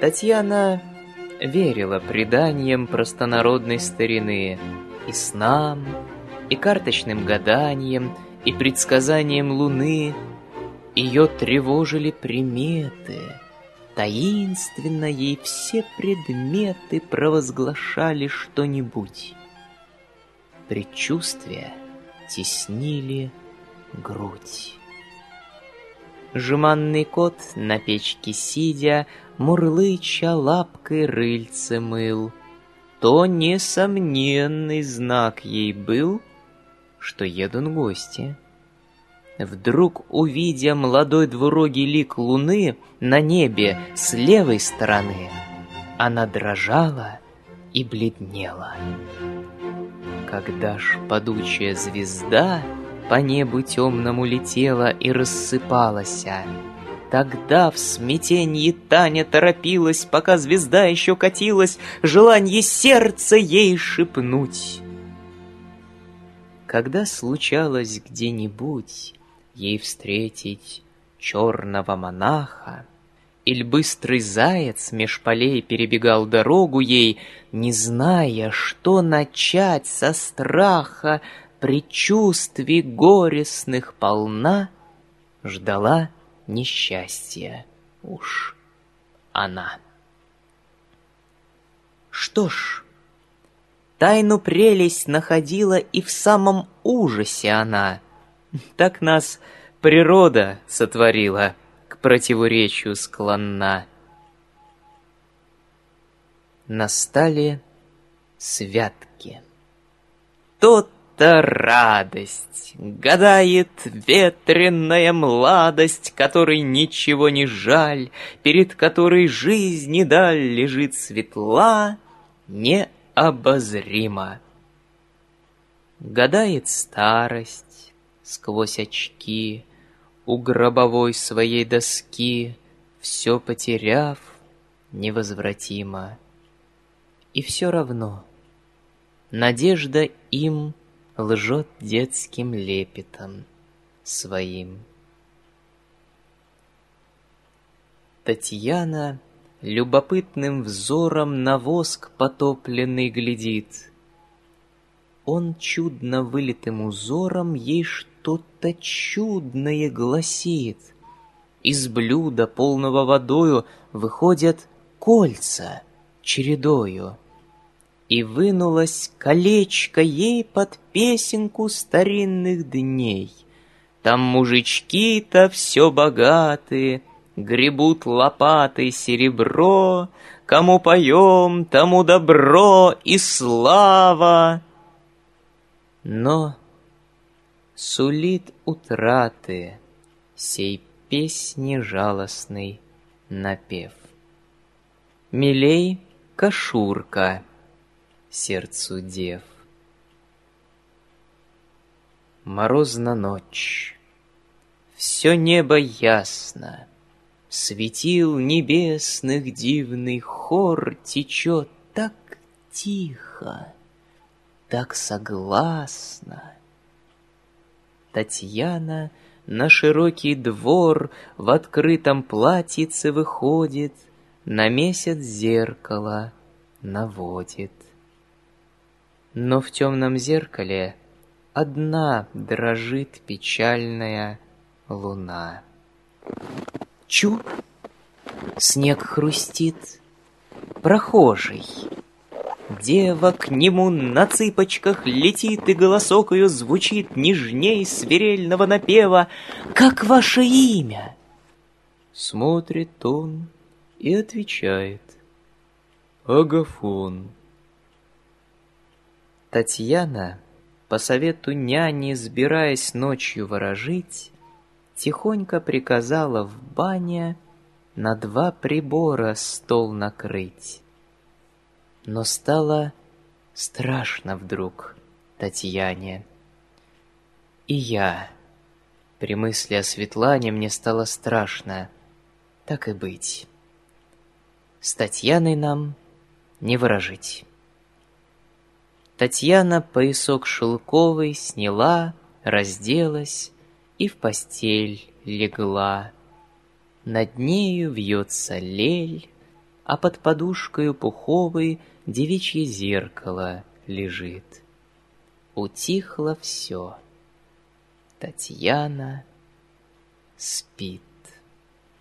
Татьяна верила преданиям простонародной старины и снам, и карточным гаданиям, и предсказаниям луны. Ее тревожили приметы. Таинственно ей все предметы провозглашали что-нибудь. Предчувствия теснили грудь. Жеманный кот на печке сидя, Мурлыча лапкой рыльце мыл. То несомненный знак ей был, Что едут гости. Вдруг, увидя молодой двурогий лик луны На небе с левой стороны, Она дрожала и бледнела. Когда ж падучая звезда по небу темному летела и рассыпалась. Тогда в смятенье Таня торопилась, пока звезда еще катилась, желание сердца ей шепнуть. Когда случалось где-нибудь ей встретить черного монаха, Иль быстрый заяц меж полей перебегал дорогу ей, Не зная, что начать со страха, предчувствий горестных полна, ждала несчастья уж она. Что ж, тайну прелесть находила и в самом ужасе она. Так нас природа сотворила, к противоречию склонна. Настали святки. Тот это радость, гадает ветреная младость, которой ничего не жаль, перед которой жизни даль лежит светла, необозрима. Гадает старость сквозь очки у гробовой своей доски, все потеряв невозвратимо. И все равно надежда им лжет детским лепетом своим. Татьяна любопытным взором на воск потопленный глядит. Он чудно вылитым узором ей что-то чудное гласит. Из блюда, полного водою, выходят кольца чередою — и вынулось колечко ей под песенку старинных дней. Там мужички-то все богатые, Гребут лопатой серебро, Кому поем, тому добро и слава. Но сулит утраты Сей песни жалостный напев. Милей кашурка — сердцу дев. Морозна ночь, все небо ясно, Светил небесных дивный хор Течет так тихо, так согласно. Татьяна на широкий двор В открытом платьице выходит, На месяц зеркало наводит. Но в темном зеркале одна дрожит печальная луна. Чу! Снег хрустит. Прохожий. Дева к нему на цыпочках летит, И голосок ее звучит нежней свирельного напева. «Как ваше имя?» Смотрит он и отвечает. «Агафон». Татьяна, по совету няни, сбираясь ночью ворожить, Тихонько приказала в бане На два прибора стол накрыть. Но стало страшно вдруг Татьяне. И я, при мысли о Светлане, мне стало страшно, так и быть. С Татьяной нам не выражить. Татьяна поясок шелковый сняла, разделась и в постель легла. Над нею вьется лель, а под подушкой пуховой девичье зеркало лежит. Утихло все. Татьяна спит.